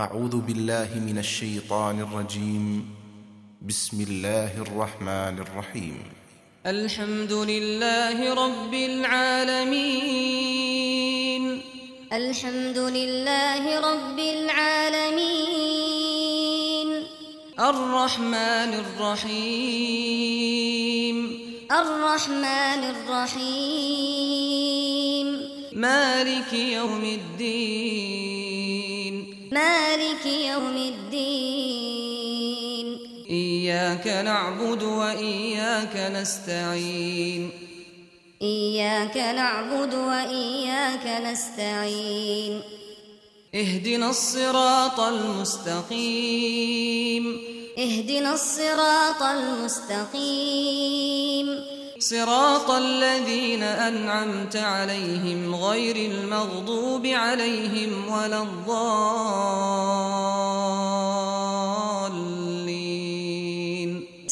أعوذ بالله من الشيطان الرجيم. بسم الله الرحمن الرحيم. الحمد لله رب العالمين. الحمد لله رب العالمين. الرحمن الرحيم. الرحمن الرحيم. مالك يوم الدين. مالك يوم الدين. إياك نعبد وإياك نستعين. إياك نعبد وإياك نستعين. اهدنا الصراط المستقيم. اهدنا الصراط المستقيم. صراط الذين أنعمت عليهم غير المغضوب عليهم ولا الضالين.